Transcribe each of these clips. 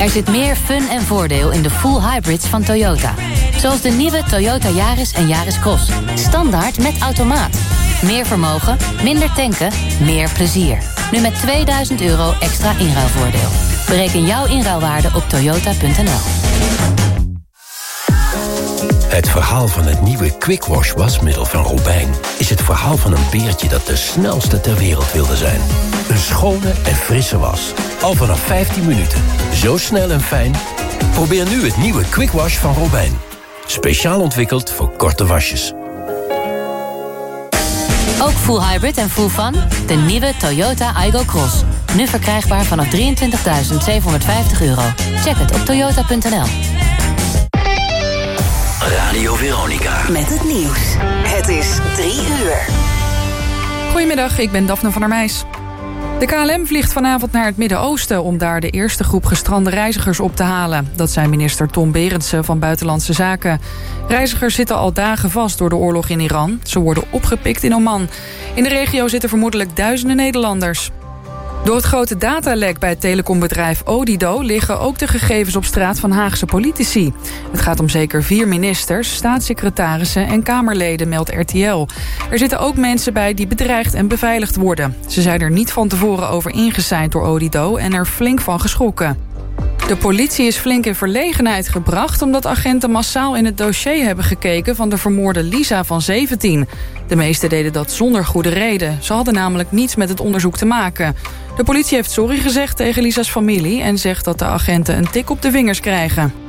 Er zit meer fun en voordeel in de full hybrids van Toyota. Zoals de nieuwe Toyota Yaris en Yaris Cross. Standaard met automaat. Meer vermogen, minder tanken, meer plezier. Nu met 2000 euro extra inruilvoordeel. Bereken jouw inruilwaarde op toyota.nl. Het verhaal van het nieuwe Quick Wash wasmiddel van Robijn... is het verhaal van een beertje dat de snelste ter wereld wilde zijn. Een schone en frisse was. Al vanaf 15 minuten. Zo snel en fijn. Probeer nu het nieuwe Quick Wash van Robijn. Speciaal ontwikkeld voor korte wasjes. Ook full hybrid en full fun? De nieuwe Toyota Igo Cross. Nu verkrijgbaar vanaf 23.750 euro. Check het op toyota.nl. Radio Veronica. Met het nieuws. Het is drie uur. Goedemiddag, ik ben Daphne van der Meijs. De KLM vliegt vanavond naar het Midden-Oosten... om daar de eerste groep gestrande reizigers op te halen. Dat zei minister Tom Berendsen van Buitenlandse Zaken. Reizigers zitten al dagen vast door de oorlog in Iran. Ze worden opgepikt in Oman. In de regio zitten vermoedelijk duizenden Nederlanders. Door het grote datalek bij het telecombedrijf Odido... liggen ook de gegevens op straat van Haagse politici. Het gaat om zeker vier ministers, staatssecretarissen en Kamerleden, meldt RTL. Er zitten ook mensen bij die bedreigd en beveiligd worden. Ze zijn er niet van tevoren over ingeseind door Odido... en er flink van geschrokken. De politie is flink in verlegenheid gebracht... omdat agenten massaal in het dossier hebben gekeken... van de vermoorde Lisa van 17. De meesten deden dat zonder goede reden. Ze hadden namelijk niets met het onderzoek te maken. De politie heeft sorry gezegd tegen Lisa's familie... en zegt dat de agenten een tik op de vingers krijgen.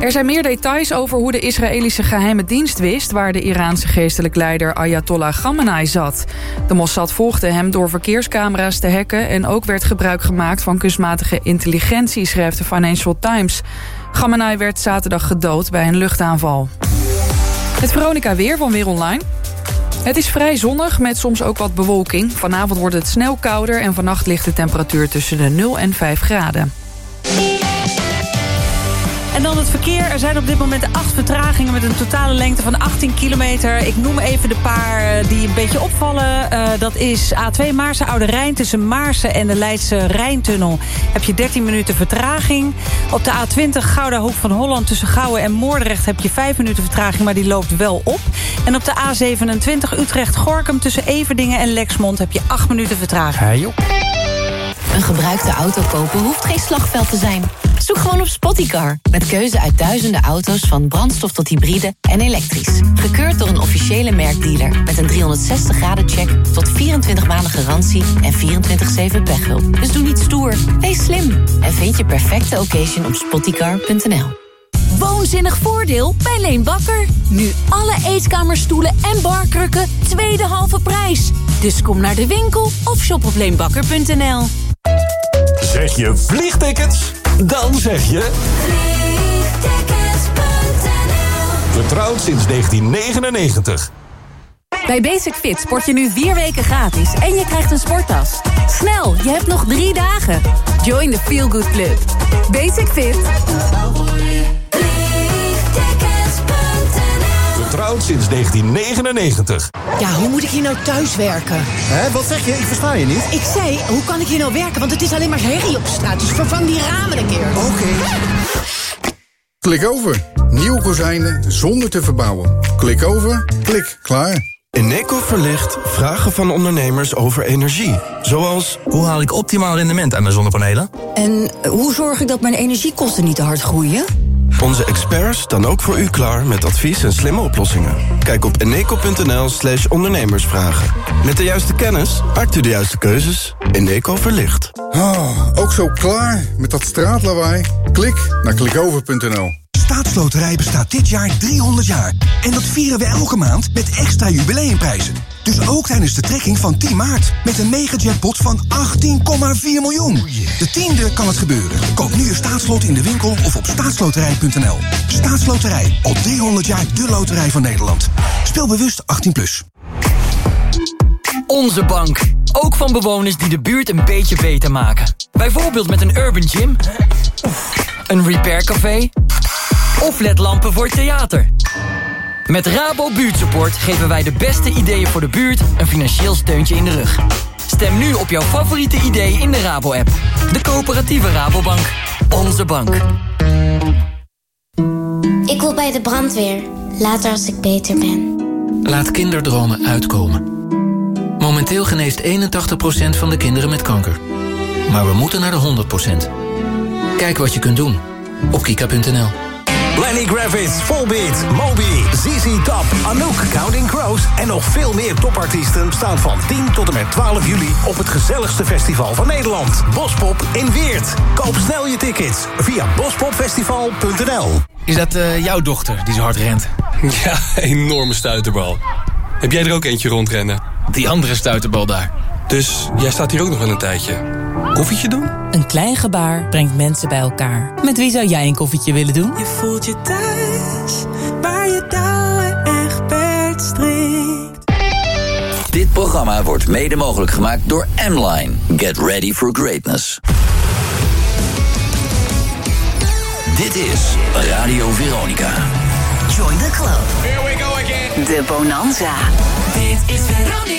Er zijn meer details over hoe de Israëlische geheime dienst wist... waar de Iraanse geestelijk leider Ayatollah Khamenei zat. De Mossad volgde hem door verkeerscamera's te hacken... en ook werd gebruik gemaakt van kunstmatige intelligentie... schrijft de Financial Times. Khamenei werd zaterdag gedood bij een luchtaanval. Het Veronica Weer van Weer Online. Het is vrij zonnig met soms ook wat bewolking. Vanavond wordt het snel kouder en vannacht ligt de temperatuur tussen de 0 en 5 graden. En dan het verkeer. Er zijn op dit moment acht vertragingen met een totale lengte van 18 kilometer. Ik noem even de paar eh, die een beetje opvallen. Uh, dat is A2 Maarse Oude Rijn tussen Maarsen en de Leidse Rijntunnel. Heb je 13 minuten vertraging. Op de A20 Gouda Hoek van Holland tussen Gouwen en Moordrecht... heb je 5 minuten vertraging, maar die loopt wel op. En op de A27 Utrecht-Gorkum tussen Everdingen en Lexmond... heb je 8 minuten vertraging. Hey, joh. Een gebruikte auto kopen hoeft geen slagveld te zijn. Zoek gewoon op Spottycar. Met keuze uit duizenden auto's van brandstof tot hybride en elektrisch. Gekeurd door een officiële merkdealer. Met een 360 graden check tot 24 maanden garantie en 24-7 pechhulp. Dus doe niet stoer, wees slim. En vind je perfecte occasion op spottycar.nl. Woonzinnig voordeel bij Leen Bakker. Nu alle eetkamerstoelen en barkrukken tweede halve prijs. Dus kom naar de winkel of shop op leenbakker.nl. Zeg je vliegtickets? Dan zeg je... Vertrouwd sinds 1999. Bij Basic Fit sport je nu vier weken gratis en je krijgt een sporttas. Snel, je hebt nog drie dagen. Join the Feel Good Club. Basic Fit. Vertrouwd sinds 1999. Ja, hoe moet ik hier nou thuiswerken? Hé, wat zeg je? Ik versta je niet. Ik zei, hoe kan ik hier nou werken? Want het is alleen maar herrie op straat. Dus vervang die ramen een keer. Oké. Klik over. Nieuwe kozijnen zonder te verbouwen. Klik over. Klik. Klaar. Eneco verlicht vragen van ondernemers over energie. Zoals, hoe haal ik optimaal rendement aan mijn zonnepanelen? En hoe zorg ik dat mijn energiekosten niet te hard groeien? Onze experts staan ook voor u klaar met advies en slimme oplossingen. Kijk op eneco.nl slash ondernemersvragen. Met de juiste kennis maakt u de juiste keuzes. Eneco verlicht. Oh, ook zo klaar met dat straatlawaai? Klik naar klikover.nl. Staatsloterij bestaat dit jaar 300 jaar. En dat vieren we elke maand met extra jubileumprijzen. Dus ook tijdens de trekking van 10 maart. Met een mega-jackpot van 18,4 miljoen. De tiende kan het gebeuren. Koop nu een staatslot in de winkel of op staatsloterij.nl. Staatsloterij. Al 300 jaar de loterij van Nederland. Speel bewust 18+. Plus. Onze bank. Ook van bewoners die de buurt een beetje beter maken. Bijvoorbeeld met een urban gym. Een repaircafé. Of ledlampen voor theater. Met Rabo Buurtsupport geven wij de beste ideeën voor de buurt een financieel steuntje in de rug. Stem nu op jouw favoriete idee in de Rabo-app. De coöperatieve Rabobank. Onze bank. Ik wil bij de brandweer. Later als ik beter ben. Laat kinderdromen uitkomen. Momenteel geneest 81% van de kinderen met kanker. Maar we moeten naar de 100%. Kijk wat je kunt doen op kika.nl. Lenny Kravitz, Volbeat, Moby, ZZ Top, Anouk, Counting Crows... en nog veel meer topartiesten staan van 10 tot en met 12 juli... op het gezelligste festival van Nederland, Bospop in Weert. Koop snel je tickets via bospopfestival.nl. Is dat eh, jouw dochter die zo hard rent? Ja, enorme stuiterbal. Heb jij er ook eentje rondrennen? Die andere stuiterbal daar. Dus jij staat hier ook nog wel een tijdje. Koffietje doen? Een klein gebaar brengt mensen bij elkaar. Met wie zou jij een koffietje willen doen? Je voelt je thuis, waar je touwen echt strikt. Dit programma wordt mede mogelijk gemaakt door M-Line. Get ready for greatness. Dit is Radio Veronica. Join the club. Here we go again. De Bonanza. Dit is Veronica.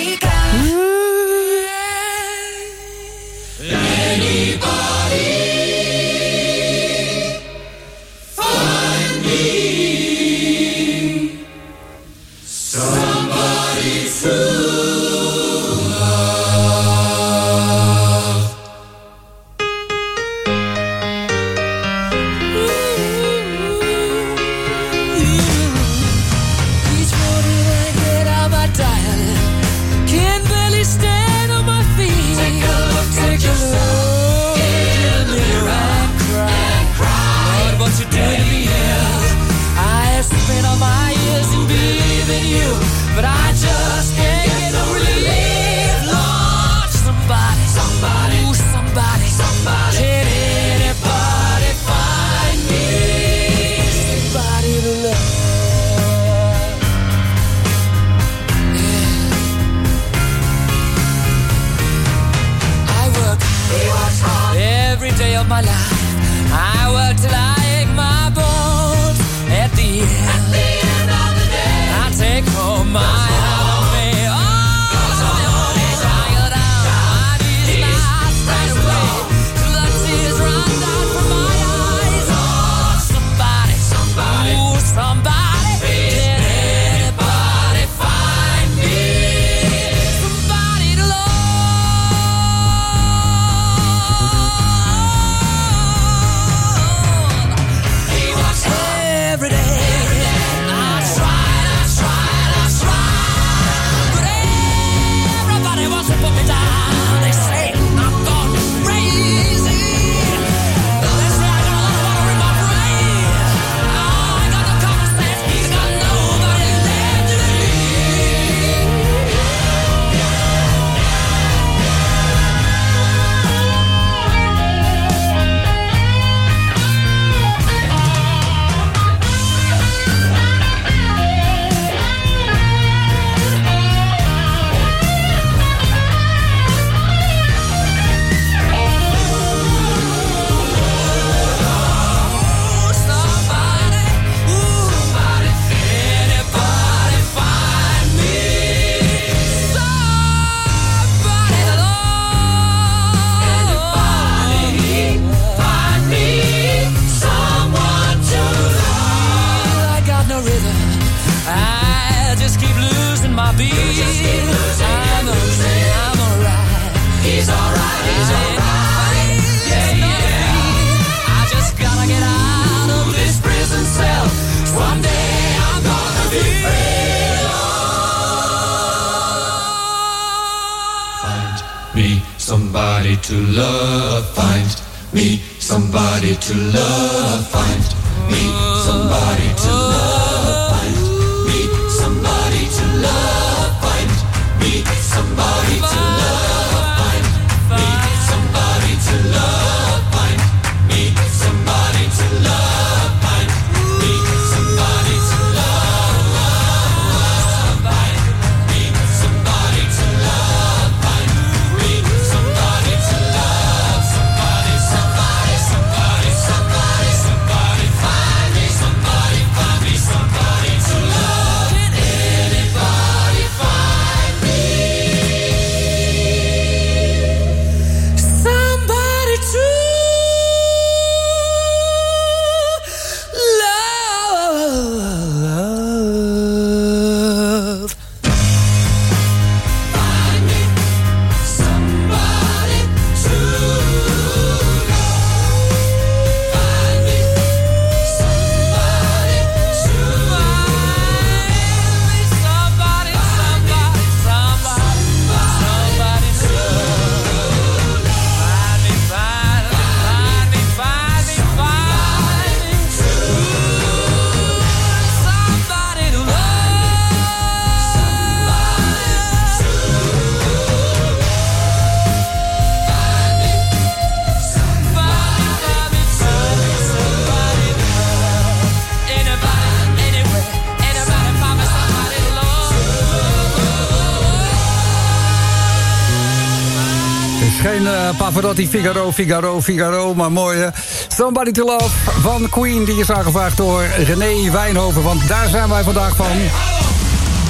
Figaro, Figaro, Figaro. Maar mooie Somebody to Love van Queen. Die is aangevraagd door René Wijnhoven. Want daar zijn wij vandaag van.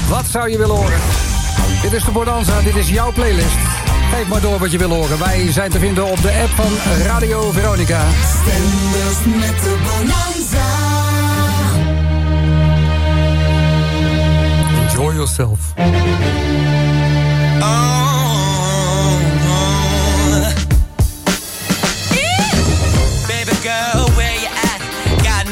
Wat zou je willen horen? Dit is de Bonanza, dit is jouw playlist. Geef maar door wat je wil horen. Wij zijn te vinden op de app van Radio Veronica. Stenders met de Bonanza. Enjoy yourself.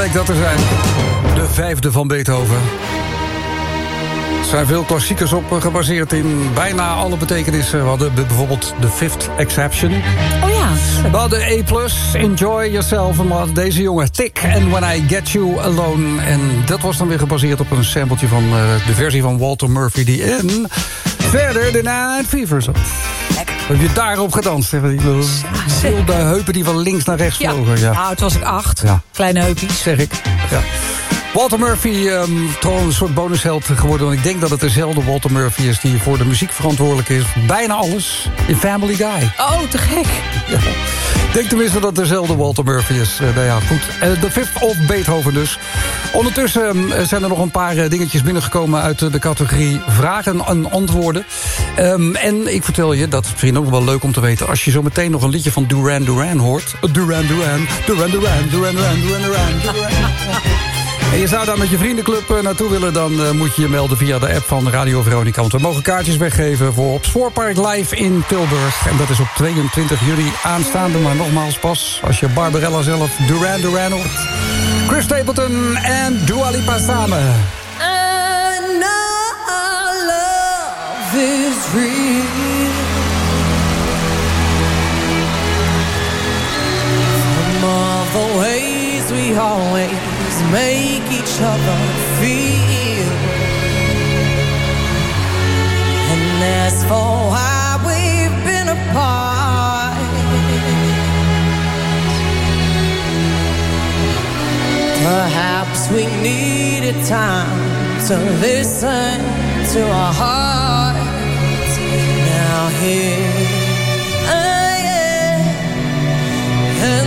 bleek dat te zijn. De vijfde van Beethoven. Er zijn veel klassiekers op eh, gebaseerd in bijna alle betekenissen. We hadden bijvoorbeeld The Fifth Exception. Oh ja. We hadden A+, Enjoy Yourself. En we hadden deze jongen, Tick, and When I Get You Alone. En dat was dan weer gebaseerd op een sampletje van eh, de versie van Walter Murphy... die in Verder de Night Fever zat. Heb je daarop gedanst? Die wilde heupen die van links naar rechts vlogen. Ja. Nou, het was ik acht. Ja. Kleine heupjes. Zeg ik. Ja. Walter Murphy, trouwens een soort bonusheld geworden. Want ik denk dat het dezelfde Walter Murphy is die voor de muziek verantwoordelijk is. Bijna alles in Family Guy. Oh, te gek. Ja. Ik denk tenminste dat het dezelfde Walter Murphy is. Eh, nou ja, goed. Eh, De Fifth of Beethoven dus. Ondertussen ehm, zijn er nog een paar eh, dingetjes binnengekomen... uit de categorie vragen en antwoorden. Ehm, en ik vertel je, dat vind ik ook wel leuk om te weten... als je zo meteen nog een liedje van Duran Duran hoort... eh, Duran Duran, Duran Duran, Duran Duran, Duran Duran... Duran. En je zou daar met je vriendenclub eh, naartoe willen... dan eh, moet je je melden via de app van Radio Veronica. Want we mogen kaartjes weggeven voor op Spoorpark Live in Tilburg. En dat is op 22 juli aanstaande. Maar nogmaals pas als je Barbarella zelf Duran Duran hoort. Chris Stapleton en Dua Lipa samen. The ways we always make each other feel. And as for why we've been apart, perhaps we needed time to listen to our hearts. Now here I am,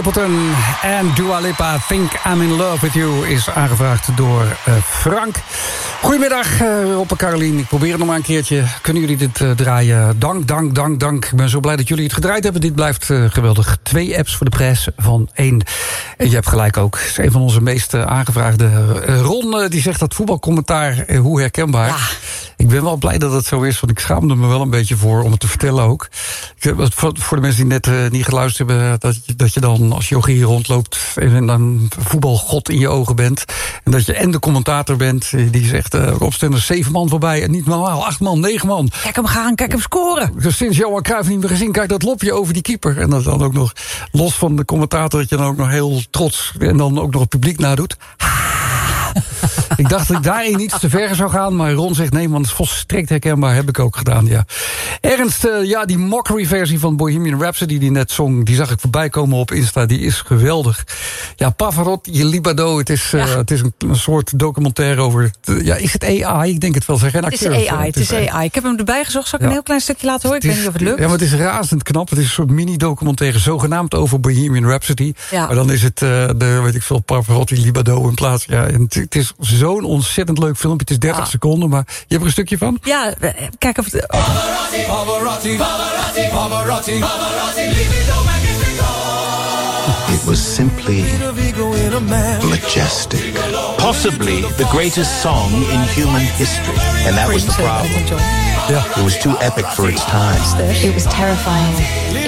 Stapleton en Dua Lipa, Think I'm in Love With You... is aangevraagd door eh, Frank. Goedemiddag, uh, Rob en Carolien. Ik probeer het nog maar een keertje. Kunnen jullie dit eh, draaien? Dank, dank, dank, dank. Ik ben zo blij dat jullie het gedraaid hebben. Dit blijft geweldig. Twee apps voor de prijs van één. En je hebt gelijk ook. Is een van onze meest aangevraagde. Ron, die zegt dat voetbalcommentaar, hoe herkenbaar. Ik ben wel blij dat het zo is, want ik schaamde me wel een beetje voor om het te vertellen ook. Ik, voor, voor de mensen die net eh, niet geluisterd hebben, dat je, dat je dan als yogi hier rondloopt en dan voetbalgod in je ogen bent. En dat je en de commentator bent eh, die zegt: eh Rob Stenders, zeven man voorbij en niet normaal, acht man, negen man. Kijk hem gaan, kijk hem scoren. Dus sinds Johan Cruijff niet meer gezien, kijk dat lopje over die keeper. En dat dan ook nog, los van de commentator, dat je dan ook nog heel trots en dan ook nog het publiek nadoet. Ik dacht dat ik daarin iets te ver zou gaan, maar Ron zegt nee, want het is volstrekt herkenbaar, heb ik ook gedaan, ja. Ernst, eh, ja, die mockery-versie van Bohemian Rhapsody die net zong, die zag ik voorbij komen op Insta, die is geweldig. Ja, Pavarotti, Libado, het is, het is een, een soort documentaire over, ja, is het AI? Ik denk het wel, zeg geen Het is. AI, het is AI. Ik heb hem erbij gezocht. Zal ik Ja. een heel klein stukje laten horen? Ik weet niet of het lukt. Ja, maar het is razend knap. Het is een soort mini-documentaire, zogenaamd over Bohemian Rhapsody. Ja. Maar dan is het eh, de, weet ik veel, Pavarotti, Libado in plaats. Ja, en het, het is zo'n ontzettend leuk filmpje. Het is 30 Ah. seconden, maar je hebt er een stukje van? Ja, eh, kijk of het... Pavarotti, Pavarotti, Pavarotti, Pavarotti, Pavarotti, libido magnifico. It was simply majestic. Possibly the greatest song in human history. And that was the problem. It was too epic for its time. It was terrifying.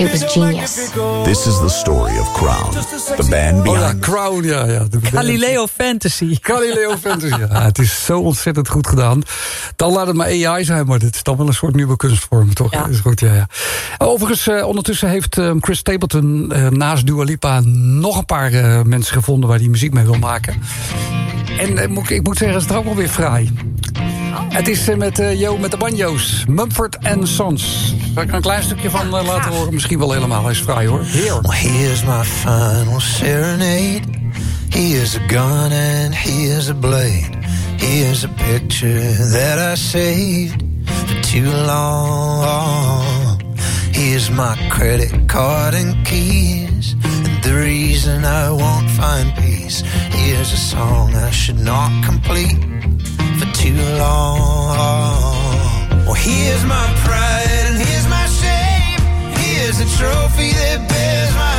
It was genius. This is the story of Crown, the band Oh ja, behind Crown, ja. ja Galileo Fantasy. Galileo Fantasy, ja. Het is zo ontzettend goed gedaan. Dan laat het maar AI zijn, maar dit is dan wel een soort nieuwe kunstvorm, toch? Ja. Is goed, ja, ja. Overigens, eh, ondertussen heeft eh, Chris Stapleton eh, naast Dua Lipa... nog een paar eh, mensen gevonden waar hij muziek mee wil maken. En moet ik, moet zeggen, het is wel weer fraai. Het is eh, met, eh, Jo, met de banjo's. Mumford Sons. Zal ik er een klein stukje van laten horen? Misschien wel helemaal. Hij is fraai, hoor. Heer. Well, here's my final serenade. Here's a gun and here's a blade. Here's a picture that I saved for too long. Here's my credit card and keys. The reason I won't find peace. Here's a song I should not complete for too long. Well, here's my pride and here's my shame. Here's a trophy that bears my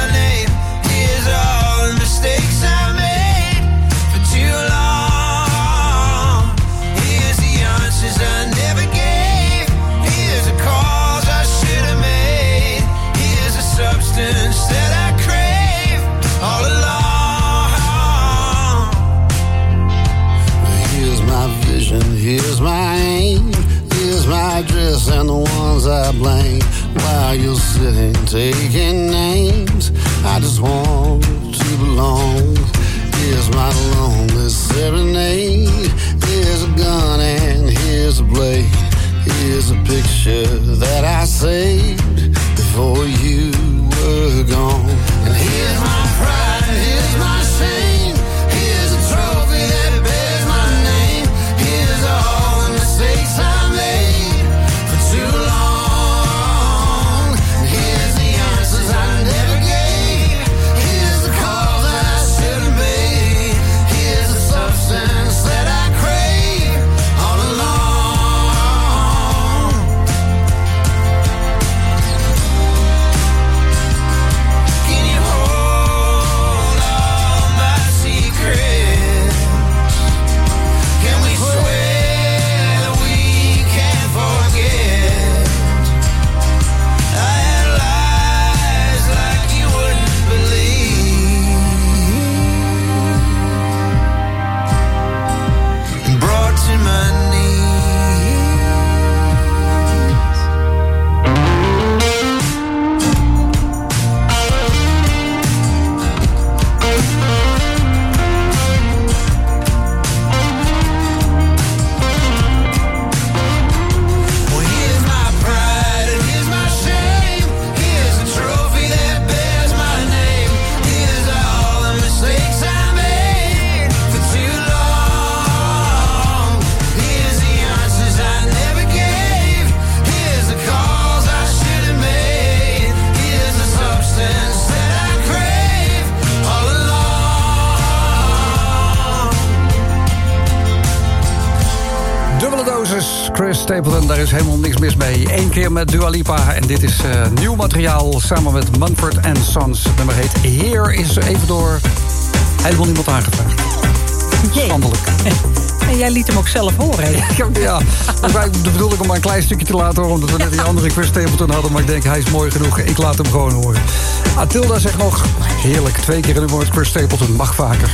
here's my aim. Here's my dress and the ones I blame. While you're sitting taking names, I just want to belong. Here's my lonely serenade. Here's a gun and here's a blade. Here's a picture that I saved before you were gone. And here's my pride, here's my is helemaal niks mis mee. Eén keer met Dua Lipa en dit is eh, nieuw materiaal samen met Mumford Sons. Het nummer heet Heer is even door helemaal niemand aangevraagd. Schandelijk. En jij liet hem ook zelf horen. Ja, dat de bedoeling om maar een klein stukje te laten horen... omdat we net die andere Chris Stapleton hadden. Maar ik denk, hij is mooi genoeg. Ik laat hem gewoon horen. Atilda zegt nog, heerlijk. Twee keer in de woord Chris Stapleton. Mag vaker.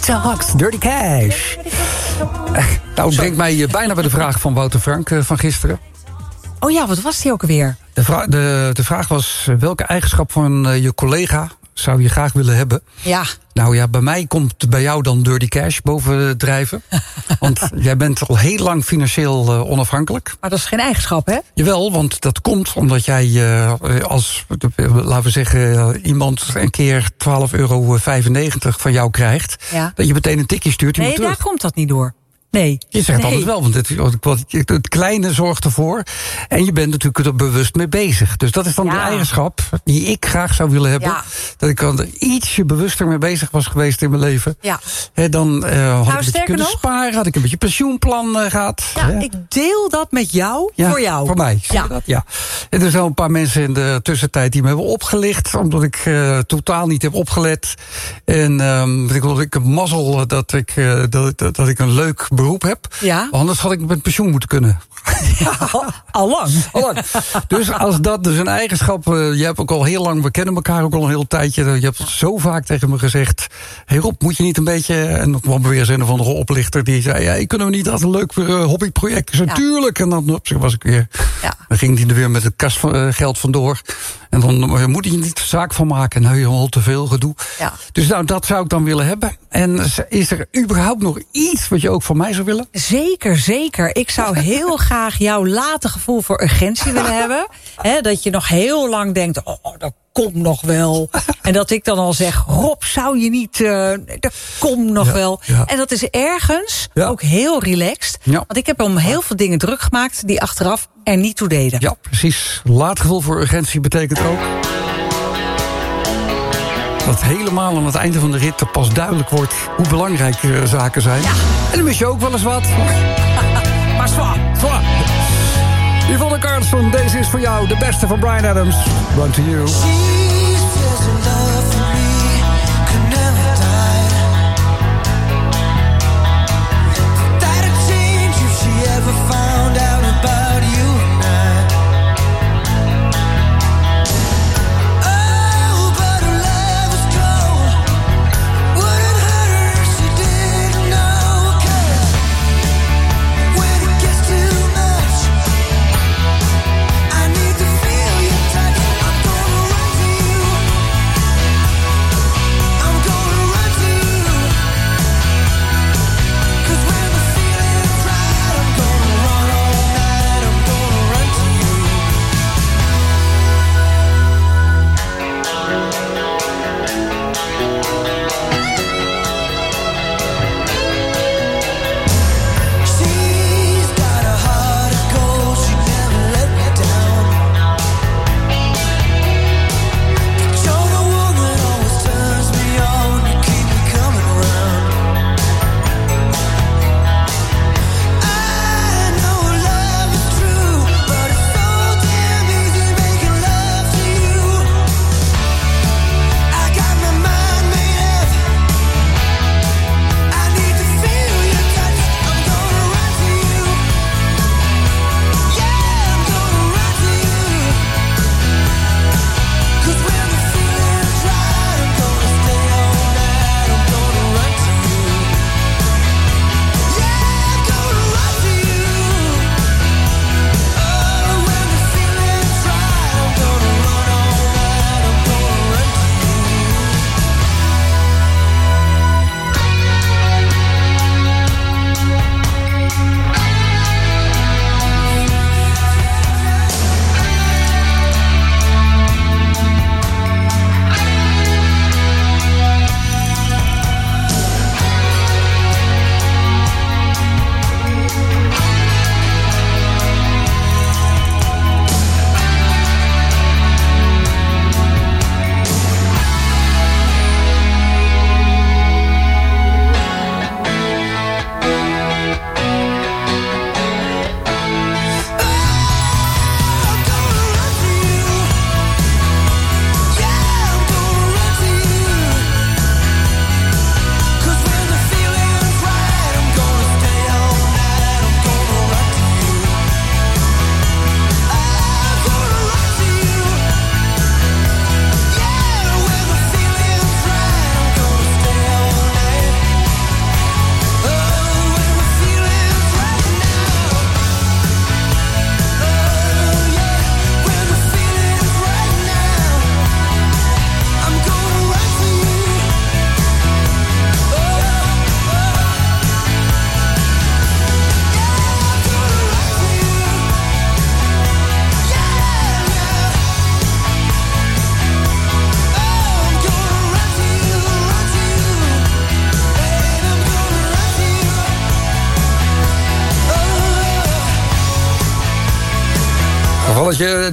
Talks, Dirty Cash. Nou, het brengt mij eh, bijna bij de vraag van Wouter Frank eh, van gisteren. Oh ja, wat was die ook alweer? De, vra- de, de vraag was, eh, welke eigenschap van je collega zou je graag willen hebben? Ja. Nou ja, bij mij komt bij jou dan Dirty Cash boven drijven. Want jij bent al heel lang financieel eh, onafhankelijk. Maar dat is geen eigenschap, hè? Jawel, want dat komt omdat jij eh, als, laten we zeggen, eh, iemand een keer 12,95 euro van jou krijgt. Ja. Dat je meteen een tikje stuurt. Nee, daar terug. komt dat niet door. Nee. Je zegt nee. altijd wel, want het, het kleine zorgt ervoor. En je bent natuurlijk er bewust mee bezig. Dus dat is dan de eigenschap die ik graag zou willen hebben. Ja. Dat ik er ietsje bewuster mee bezig was geweest in mijn leven. Ja. Dan eh, had ik een beetje sterker kunnen nog- sparen, had ik een beetje pensioenplan eh, gehad. Ja, ik deel dat met jou Ja, voor jou. Voor mij. Ja. Dat? ja. En er zijn een paar mensen in de tussentijd die me hebben opgelicht. Omdat ik eh, totaal niet heb opgelet. En ehm, ik, ik heb mazzel dat ik, dat, dat, dat ik een leuk beroep heb. Ja. Anders had ik met pensioen moeten kunnen. Allang. Allang. Dus als dat dus een eigenschap... eh, je hebt ook al heel lang... We kennen elkaar ook al een heel tijdje. Je hebt zo vaak tegen me gezegd... Hey Rob, moet je niet een beetje... En dan kwam er weer een of andere oplichter die zei... Ja, kunnen we niet dat een leuk eh, hobbyproject is? Ja. Natuurlijk. En dan op zich was ik weer Dan ging hij er weer met het kasgeld vandoor. En dan eh, moet je niet zaak van maken. Nou, helemaal te veel gedoe. Ja. Dus nou, dat zou ik dan willen hebben. En is er überhaupt nog iets wat je ook van mij zou willen? Zeker, zeker. Ik zou heel graag jouw late gevoel voor urgentie willen hebben. Dat je nog heel lang denkt, oh, dat komt nog wel. En dat ik dan al zeg, Rob, zou je niet... eh, dat komt nog wel. ja. En dat is ergens ook heel relaxed. Ja. Want ik heb om heel veel dingen druk gemaakt... die achteraf er niet toe deden. Ja, precies. Laat gevoel voor urgentie betekent ook... dat helemaal aan het einde van de rit er pas duidelijk wordt... hoe belangrijk eh, zaken zijn. En dan mis je ook wel eens wat. maar zwaar, zwaar. Yvonne Carlson, deze is voor jou. De beste van Brian Adams. Run to you.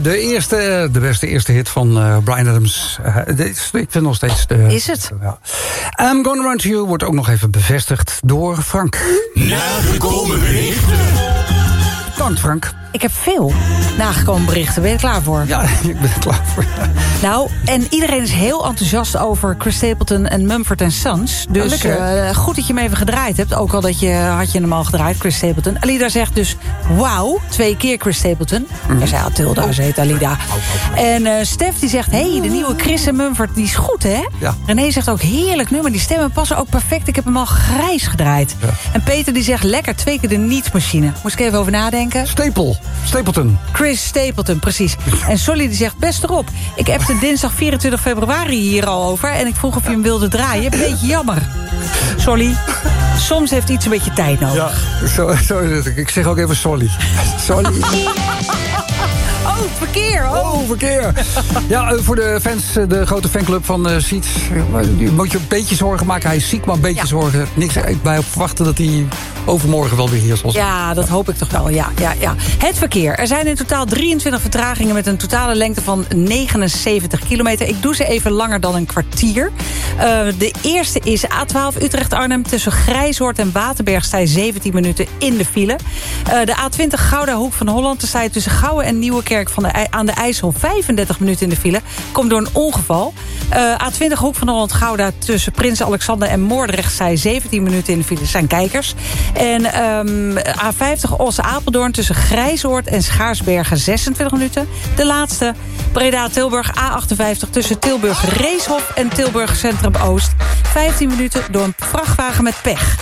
De eerste, de beste eerste hit van eh, Brian Adams. Eh, dit ik vind nog steeds... De, Is het? Ja. I'm Gonna Run To You wordt ook nog even bevestigd door Frank. Nagekomen berichten. Dank Frank. Ik heb veel nagekomen berichten. Ben je er klaar voor? Ja, ik ben er klaar voor. Nou, en iedereen is heel enthousiast over Chris Stapleton en Mumford Sons. Dus eh, goed dat je hem even gedraaid hebt. Ook al dat je, had je hem al gedraaid, Chris Stapleton. Alida zegt dus, wauw, twee keer Chris Stapleton. Mhm. Hij zei al, Tilda, ze heet Alida. En eh, Stef die zegt, hé, hey, de nieuwe Chris en Mumford, die is goed, hè? Ja. René zegt ook, heerlijk nummer, die stemmen passen ook perfect. Ik heb hem al grijs gedraaid. En Peter die zegt, lekker, twee keer de nietsmachine. Moest ik even over nadenken. Stapel. Stapleton. Chris Stapleton, precies. En Solly die zegt, best erop. Ik appte dinsdag 24 februari hier al over... en ik vroeg of je hem wilde draaien. Beetje jammer. Solly, soms heeft iets een beetje tijd nodig. Ja, zo, zo is het. Ik zeg ook even sorry. Sorry. Oh, verkeer. Oh, Oh, verkeer. Ja, eh, voor de fans, eh, de grote fanclub van Siets... eh, die moet je een beetje zorgen maken. Hij is ziek, maar een beetje zorgen. Niks ik bij op verwachten dat hij overmorgen wel weer hier. Ja, dat hoop ik toch wel. Ja, ja, ja. Het verkeer. Er zijn in totaal 23 vertragingen... met een totale lengte van 79 kilometer. Ik doe ze even langer dan een kwartier. Eh, de eerste is A12 Utrecht-Arnhem... tussen Grijshoort en Waterberg je 17 minuten in de file. Eh, de A20 Gouda Hoek van Holland... je tussen Gouwen en Nieuwekerk van de, aan de IJssel... 35 minuten in de file. Komt door een ongeval. Eh, A20 Hoek van Holland-Gouda tussen Prins Alexander en Moordrecht... je 17 minuten in de file. Zijn kijkers. En ehm, A50 Osse-Apeldoorn tussen Grijzoord en Schaarsbergen 26 minuten. De laatste Breda-Tilburg A58 tussen Tilburg Reeshof en Tilburg Centrum Oost. 15 minuten door een vrachtwagen met pech.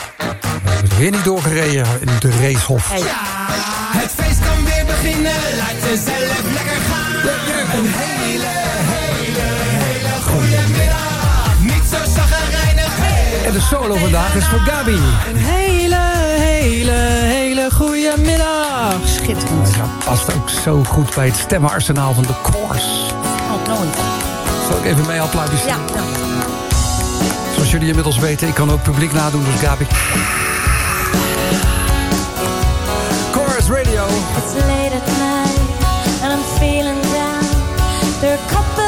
Weer niet doorgereden in de racehof. Het feest kan weer beginnen, laat jezelf lekker gaan. Een hele, hele, hele goede middag. Niet zo zagrijnig, hey. En de solo vandaag is voor Gabi. Een hele, hele, hele goede middag. Schitterend. Dat past ook zo goed bij het stemmenarsenaal van de Course. Oh, nooit. Zal ik even mee applaudisseren? Ja. Zoals jullie inmiddels weten, ik kan ook publiek nadoen, dus Gabi. Chorus Radio. It's late at night and I'm feeling down. There are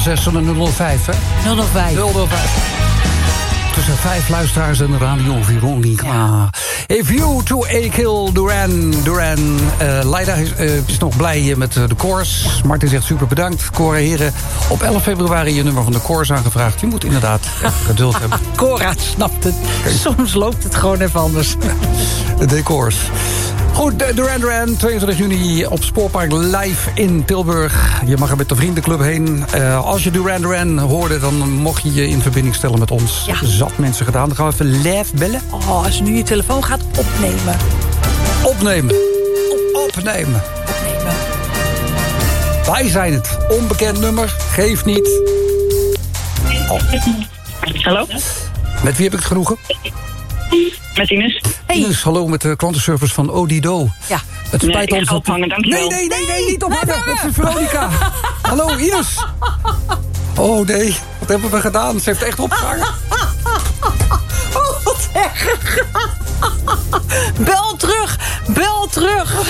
06 en 005, hè? Tussen vijf luisteraars en Radio Veronica. Ja. If you to a kill Duran. Duran. Uh, Leida eh, is, nog blij met eh, de koers. Martin zegt super bedankt. Cora Heren, op 11 februari je nummer van de koers aangevraagd. Je moet inderdaad geduld hebben. Cora snapt het. Soms loopt het gewoon even anders. de koers. Goed, de Duran Duran, 22 juni op Spoorpark Live in Tilburg. Je mag er met de vriendenclub heen. Eh, als je Duran Duran hoorde, dan mocht je je in verbinding stellen met ons. Ja. Zat mensen gedaan. Dan gaan we even live bellen. Oh, als je nu je telefoon gaat opnemen. Opnemen. Opnemen. Opnemen. Wij zijn het. Onbekend nummer. Geef niet. Oh. Hallo? Met wie heb ik het genoegen? Met Ines. Ines, hallo met de klantenservice van Odido. Ja. Het Nee, spijt ik ons dat... ophangen, dankjewel. Nee, nee, nee, nee, niet ophangen. Het is Veronica. Hallo, Ines. Oh nee, wat hebben we gedaan? Ze heeft echt opgehangen. Oh, wat erg. Bel terug. Bel terug.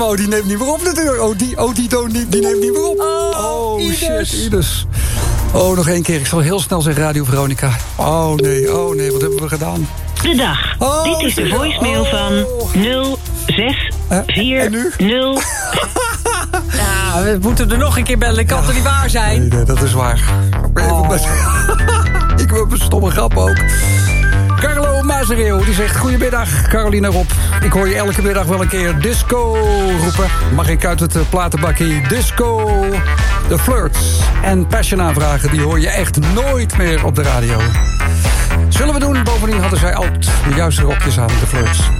oh, die neemt niet meer op natuurlijk. Oh, die, oh, die, die, neemt niet meer op. Oh, Ines. shit, Ines. Oh, nog één keer. Ik zal heel snel zeggen Radio Veronica. Oh nee, oh nee, wat hebben we gedaan? De dag. Oh, Dit is de ja. voicemail van 064 0. Ja, we moeten er nog een keer bellen. Kan toch niet waar zijn? Nee, nee, dat is waar. Even met- ik heb een stomme grap ook. Carlo Mazereel, die zegt... Goedemiddag, Caroline Rob. Ik hoor je elke middag wel een keer disco roepen. Mag ik uit het eh, platenbakkie disco, de flirts en passion aanvragen... die hoor je echt nooit meer op de radio. Zullen we doen? Bovendien hadden zij altijd de juiste rokjes aan, de flirts.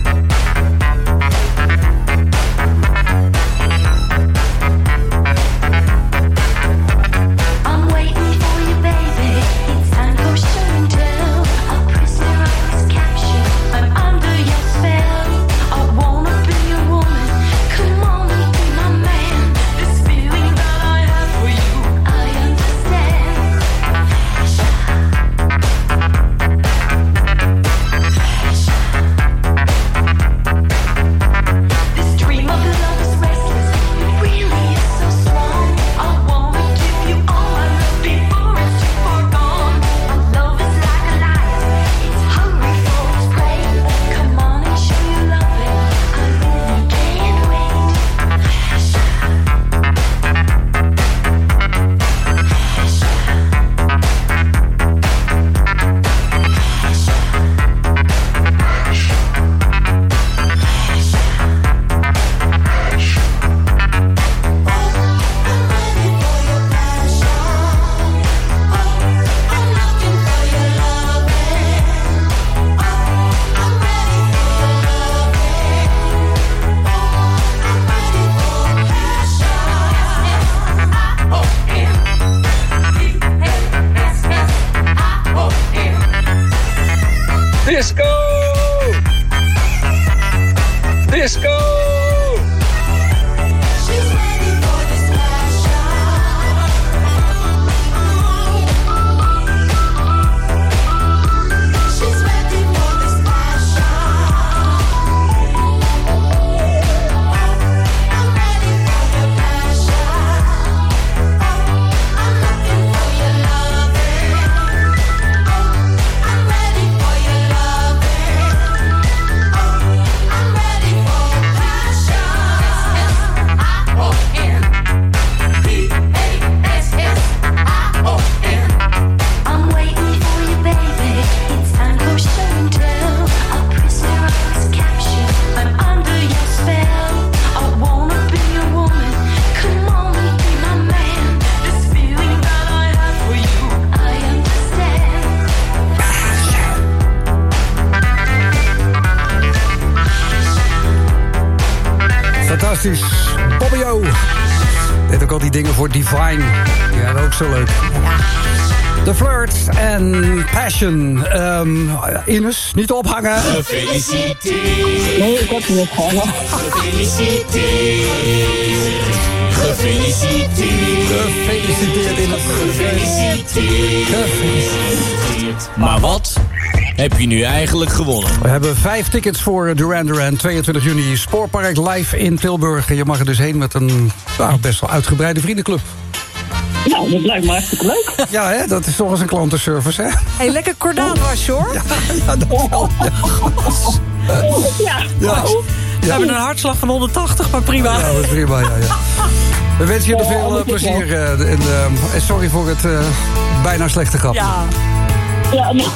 Al die dingen voor Divine. Ja, ook zo leuk. The Flirt en Passion. Ehm Ines, niet ophangen. Gefeliciteerd. Nee, ik heb het niet gehangen. Gefeliciteerd. Gefeliciteerd. Gefeliciteerd in het Gefeliciteerd. Maar wat heb je nu eigenlijk gewonnen? We hebben vijf tickets voor Duran Duran. 22 juni, Spoorpark live in Tilburg. En je mag er dus heen met een nou, best wel uitgebreide vriendenclub. Nou, dat lijkt me hartstikke leuk. Ja, hè, dat is toch eens een klantenservice, hè? Hey, lekker kordaat was je, hoor. Ja, ja dat wel. Ja. Ja. We hebben een hartslag van 180, maar prima. Ja, dat is prima, ja, ja. We wensen jullie veel eh, plezier. eh, en, en sorry voor het eh, bijna slechte grap. Ja. Ja, nou.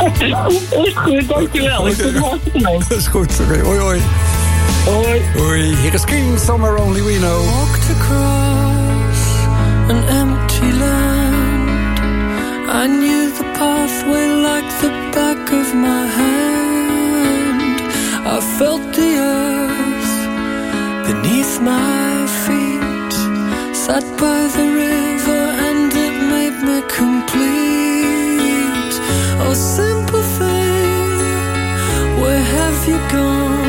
Is goed, dankjewel. Ik vind het hartstikke leuk. Dat is goed. Oké, hoi, hoi. Hoi. Hoi. Hier is King, Somewhere Only We Know. walked across an empty land. I knew the pathway like the back of my hand. I felt the earth beneath my feet. Sat by the river and it made me complete. Oh, simple thing, where have you gone?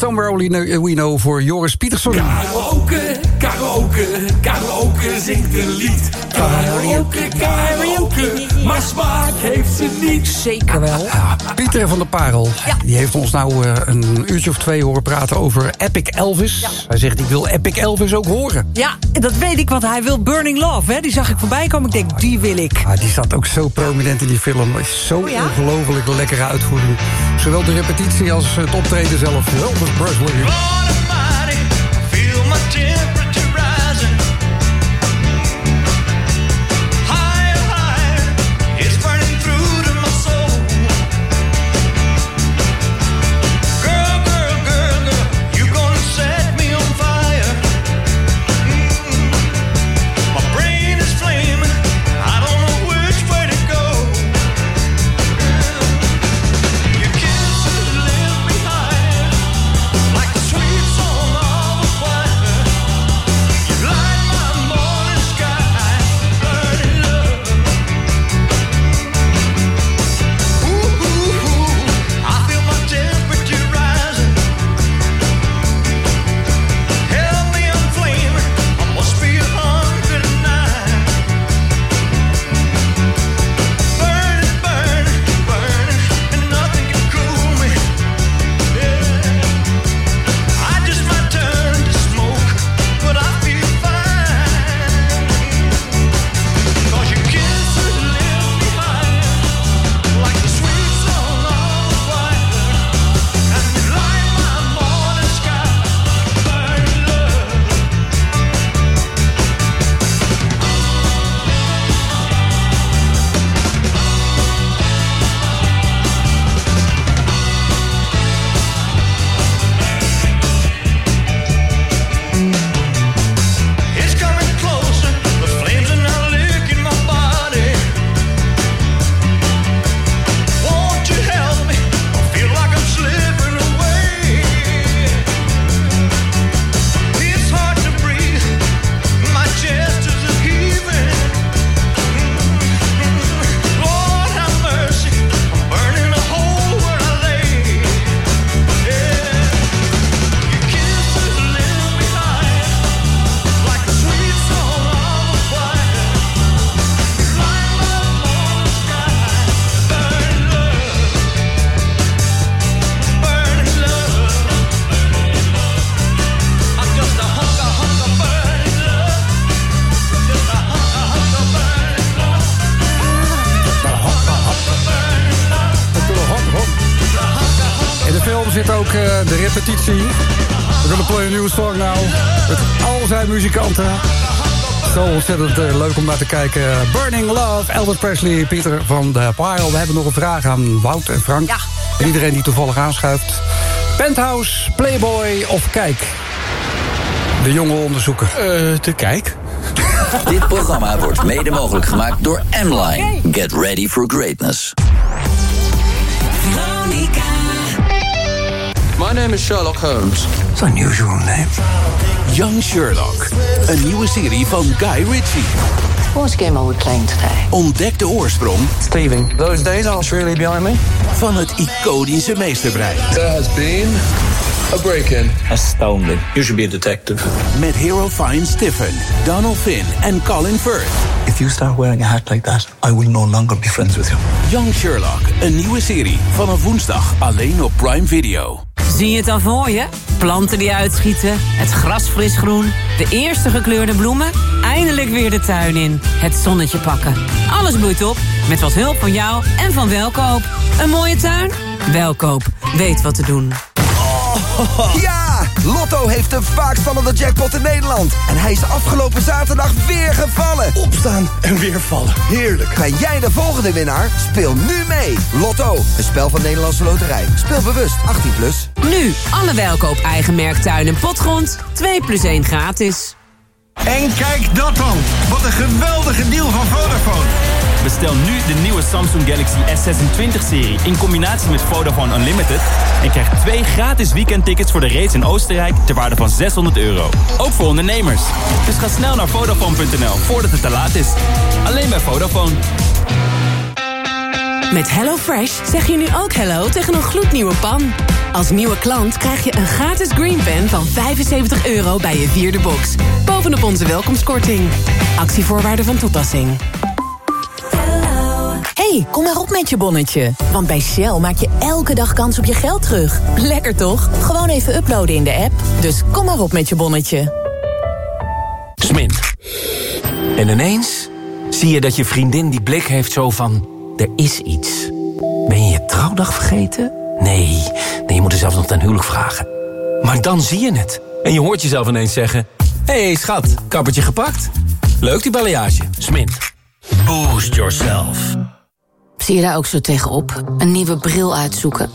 Somewhere Only Know- We Know voor Joris Pietersson. Karaoke, karaoke, karaoke zingt een lied. Karaoke, karaoke, maar smaak heeft ze niet. Zeker wel. Ja, Pieter van der Parel, die heeft ons nou eh, een uurtje of twee horen praten over Epic Elvis. Hij zegt, ik wil Epic Elvis ook horen. Ja, dat weet ik, want hij wil Burning Love. Hè? Die zag ik voorbij komen. Ik denk, die wil ik. Ah, die zat ook zo prominent in die film. Is Zo ja? ongelooflijk lekkere uitvoering. Zowel de repetitie als het optreden zelf. Elvis Presley. Zit ook eh, de repetitie. We willen play een nieuwe song nou. Met al zijn muzikanten. Zo ontzettend eh, leuk om naar te kijken. Burning Love, Elvis Presley, Pieter van de Parel. We hebben nog een vraag aan Wout en Frank. En iedereen die toevallig aanschuift. Penthouse, Playboy of Kijk? De jonge onderzoeker. Eh, de Kijk. Dit programma wordt mede mogelijk gemaakt door M-Line. Get ready for greatness. My name is Sherlock Holmes. It's an unusual name. Young Sherlock. Een nieuwe serie van Guy Ritchie. What game are we playing today? Ontdek de oorsprong Steven, those days are really behind me. van het iconische meesterbrein. There has been a break-in. Astounding. You should be a detective. Met Hero Fine Stiffen, Donald Finn en Colin Firth. If you start wearing a hat like that, I will no longer be friends with you. Young Sherlock, een nieuwe serie. Vanaf woensdag alleen op Prime Video. Zie je het al voor je? Planten die uitschieten, het gras fris groen, de eerste gekleurde bloemen, eindelijk weer de tuin in, het zonnetje pakken. Alles bloeit op, met wat hulp van jou en van Welkoop. Een mooie tuin? Welkoop, weet wat te doen. Ja! Lotto heeft de vaakst vallende jackpot in Nederland. En hij is afgelopen zaterdag weer gevallen. Opstaan en weer vallen. Heerlijk. Ben jij de volgende winnaar? Speel nu mee. Lotto, een spel van Nederlandse Loterij. Speel bewust, 18+. Plus. Nu, alle Welkoop eigen merktuin en potgrond, 2 plus 1 gratis. En kijk dat dan. Wat een geweldige deal van Vodafone. Bestel nu de nieuwe Samsung Galaxy S26-serie in combinatie met Vodafone Unlimited... en krijg twee gratis weekendtickets voor de race in Oostenrijk ter waarde van 600 euro. Ook voor ondernemers. Dus ga snel naar Vodafone.nl voordat het te laat is. Alleen bij Vodafone. Met HelloFresh zeg je nu ook hello tegen een gloednieuwe pan. Als nieuwe klant krijg je een gratis green pen van 75 euro bij je vierde box. Bovenop onze welkomstkorting. Actievoorwaarden van toepassing. hey, kom maar op met je bonnetje. Want bij Shell maak je elke dag kans op je geld terug. Lekker toch? Gewoon even uploaden in de app. Dus kom maar op met je bonnetje. Smin. En ineens zie je dat je vriendin die blik heeft zo van... er is iets. Ben je je trouwdag vergeten? Nee, nee je moet er zelfs nog ten huwelijk vragen. Maar dan zie je het. En je hoort jezelf ineens zeggen... Hé hey, schat, kappertje gepakt? Leuk die balayage. Smint. Boost yourself. Zie je daar ook zo tegenop? Een nieuwe bril uitzoeken?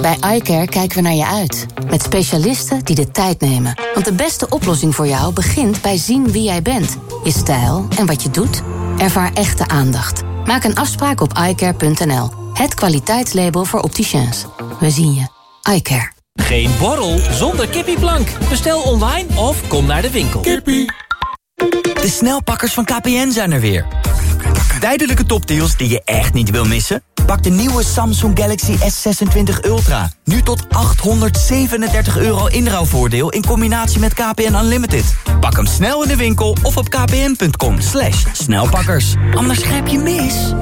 Bij iCare kijken we naar je uit. Met specialisten die de tijd nemen. Want de beste oplossing voor jou begint bij zien wie jij bent. Je stijl en wat je doet. Ervaar echte aandacht. Maak een afspraak op iCare.nl. Het kwaliteitslabel voor opticiens. We zien je. iCare. Geen borrel zonder kippieplank. Bestel online of kom naar de winkel. Kippie. De snelpakkers van KPN zijn er weer. Tijdelijke topdeals die je echt niet wil missen? Pak de nieuwe Samsung Galaxy S26 Ultra. Nu tot 837 euro inruilvoordeel in combinatie met KPN Unlimited. Pak hem snel in de winkel of op kpn.com. Slash snelpakkers. Anders grijp je mis.